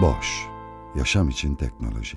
Boş, yaşam için teknoloji.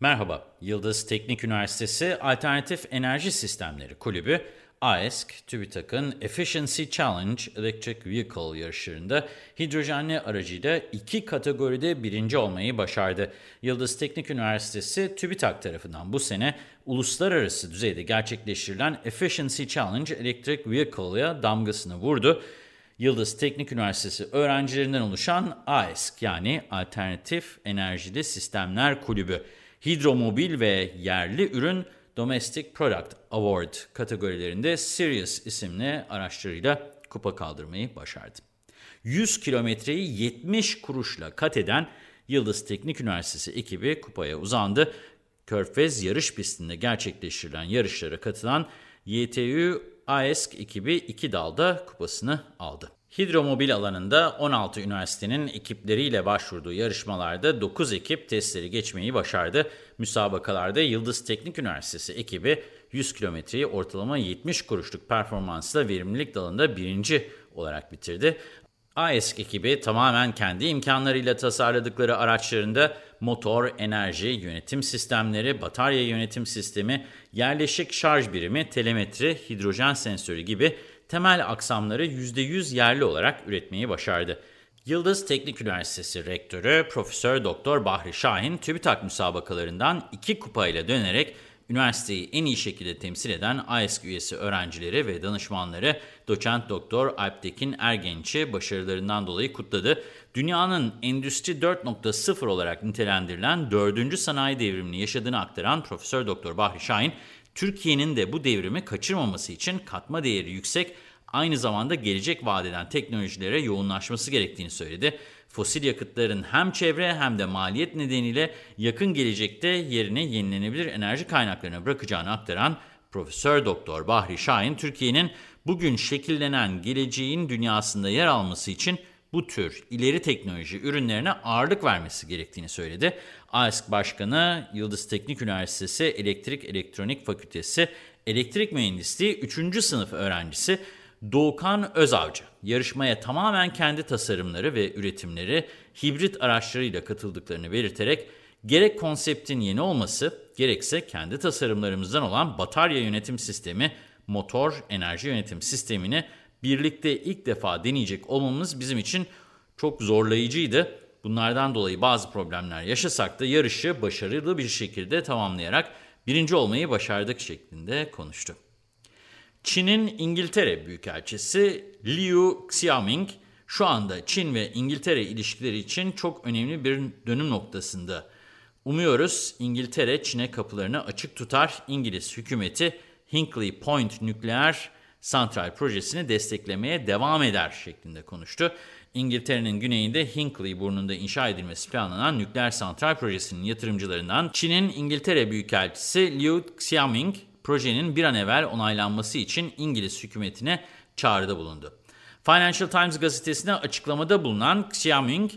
Merhaba, Yıldız Teknik Üniversitesi Alternatif Enerji Sistemleri Kulübü, AESK, TÜBİTAK'ın Efficiency Challenge Electric Vehicle yarışlarında hidrojenli aracıyla iki kategoride birinci olmayı başardı. Yıldız Teknik Üniversitesi TÜBİTAK tarafından bu sene uluslararası düzeyde gerçekleştirilen Efficiency Challenge Electric Vehicle'ya damgasını vurdu. Yıldız Teknik Üniversitesi öğrencilerinden oluşan AESK yani Alternatif Enerjili Sistemler Kulübü, hidromobil ve yerli ürün Domestic Product Award kategorilerinde Sirius isimli araçlarıyla kupa kaldırmayı başardı. 100 kilometreyi 70 kuruşla kat eden Yıldız Teknik Üniversitesi ekibi kupaya uzandı. Körfez yarış pistinde gerçekleştirilen yarışlara katılan YTU AESK ekibi iki dalda kupasını aldı. Hidromobil alanında 16 üniversitenin ekipleriyle başvurduğu yarışmalarda 9 ekip testleri geçmeyi başardı. Müsabakalarda Yıldız Teknik Üniversitesi ekibi 100 kilometreyi ortalama 70 kuruşluk performansla verimlilik dalında birinci olarak bitirdi. AESK ekibi tamamen kendi imkanlarıyla tasarladıkları araçlarında motor, enerji, yönetim sistemleri, batarya yönetim sistemi, yerleşik şarj birimi, telemetri, hidrojen sensörü gibi temel aksamları %100 yerli olarak üretmeyi başardı. Yıldız Teknik Üniversitesi Rektörü Profesör Doktor Bahri Şahin TÜBİTAK müsabakalarından iki kupayla dönerek üniversiteyi en iyi şekilde temsil eden AESK üyesi öğrencileri ve danışmanları doçent doktor Alptekin Ergenç'i başarılarından dolayı kutladı. Dünyanın Endüstri 4.0 olarak nitelendirilen 4. sanayi devrimini yaşadığını aktaran Profesör Doktor Bahri Şahin, Türkiye'nin de bu devrimi kaçırmaması için katma değeri yüksek, aynı zamanda gelecek vadeden teknolojilere yoğunlaşması gerektiğini söyledi. Fosil yakıtların hem çevre hem de maliyet nedeniyle yakın gelecekte yerini yenilenebilir enerji kaynaklarına bırakacağını aktaran Profesör Doktor Bahri Şahin, Türkiye'nin bugün şekillenen geleceğin dünyasında yer alması için bu tür ileri teknoloji ürünlerine ağırlık vermesi gerektiğini söyledi. AESK Başkanı Yıldız Teknik Üniversitesi Elektrik Elektronik Fakültesi Elektrik Mühendisliği 3. sınıf öğrencisi Doğukan Özavcı yarışmaya tamamen kendi tasarımları ve üretimleri hibrit araçlarıyla katıldıklarını belirterek gerek konseptin yeni olması gerekse kendi tasarımlarımızdan olan batarya yönetim sistemi, motor enerji yönetim sistemini birlikte ilk defa deneyecek olmamız bizim için çok zorlayıcıydı. Bunlardan dolayı bazı problemler yaşasak da yarışı başarılı bir şekilde tamamlayarak birinci olmayı başardık şeklinde konuştu. Çin'in İngiltere Büyükelçisi Liu Xiaoming şu anda Çin ve İngiltere ilişkileri için çok önemli bir dönüm noktasında. Umuyoruz İngiltere Çin'e kapılarını açık tutar. İngiliz hükümeti Hinkley Point nükleer santral projesini desteklemeye devam eder şeklinde konuştu. İngiltere'nin güneyinde Hinkley burnunda inşa edilmesi planlanan nükleer santral projesinin yatırımcılarından Çin'in İngiltere Büyükelçisi Liu Xiaoming, projenin bir an evvel onaylanması için İngiliz hükümetine çağrıda bulundu. Financial Times gazetesine açıklamada bulunan Xiaoming,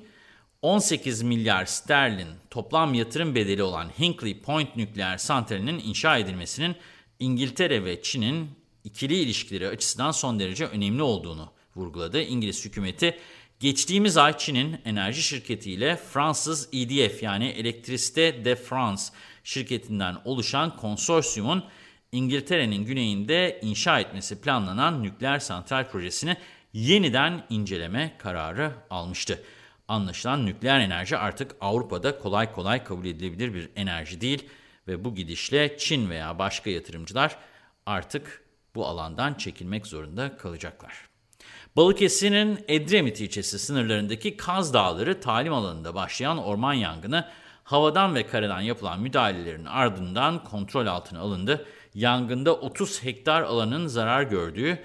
18 milyar sterlin toplam yatırım bedeli olan Hinkley Point nükleer santralinin inşa edilmesinin İngiltere ve Çin'in ikili ilişkileri açısından son derece önemli olduğunu vurguladı. İngiliz hükümeti geçtiğimiz ay Çin'in enerji şirketiyle Fransız EDF yani Electricité de France şirketinden oluşan konsorsiyumun İngiltere'nin güneyinde inşa etmesi planlanan nükleer santral projesini yeniden inceleme kararı almıştı. Anlaşılan nükleer enerji artık Avrupa'da kolay kolay kabul edilebilir bir enerji değil ve bu gidişle Çin veya başka yatırımcılar artık bu alandan çekilmek zorunda kalacaklar. Balıkesir'in Edremit ilçesi sınırlarındaki Kaz Dağları talim alanında başlayan orman yangını havadan ve karadan yapılan müdahalelerin ardından kontrol altına alındı. Yangında 30 hektar alanın zarar gördüğü,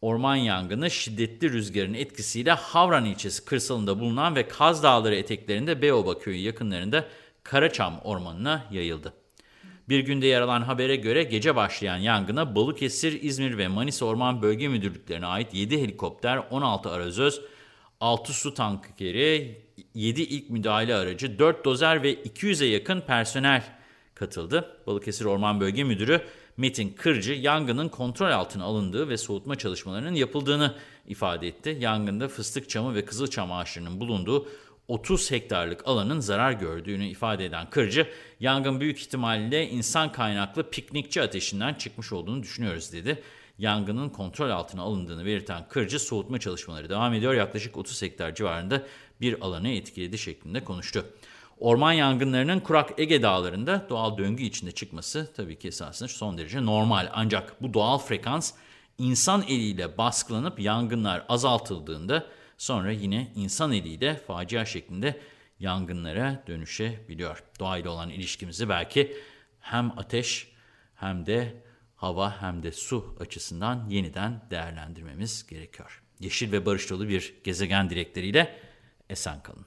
orman yangını şiddetli rüzgarın etkisiyle Havran ilçesi kırsalında bulunan ve Kaz Dağları eteklerinde Beyoba köyü yakınlarında Karaçam ormanına yayıldı. Bir günde yer alan habere göre gece başlayan yangına Balıkesir, İzmir ve Manisa Orman Bölge Müdürlüklerine ait 7 helikopter, 16 arazöz, 6 su tankeri, 7 ilk müdahale aracı, 4 dozer ve 200'e yakın personel katıldı. Balıkesir Orman Bölge Müdürü Metin Kırcı yangının kontrol altına alındığı ve soğutma çalışmalarının yapıldığını ifade etti. Yangında fıstık çamı ve kızılçam ağaçlarının bulunduğu 30 hektarlık alanın zarar gördüğünü ifade eden Kırcı, yangın büyük ihtimalle insan kaynaklı piknikçi ateşinden çıkmış olduğunu düşünüyoruz dedi. Yangının kontrol altına alındığını belirten Kırcı, soğutma çalışmaları devam ediyor. Yaklaşık 30 hektar civarında bir alanı etkiledi şeklinde konuştu. Orman yangınlarının kurak Ege dağlarında doğal döngü içinde çıkması tabii ki esasında son derece normal. Ancak bu doğal frekans insan eliyle baskılanıp yangınlar azaltıldığında sonra yine insan eliyle facia şeklinde yangınlara dönüşebiliyor. Doğayla olan ilişkimizi belki hem ateş hem de hava hem de su açısından yeniden değerlendirmemiz gerekiyor. Yeşil ve barış dolu bir gezegen dilekleriyle esen kalın.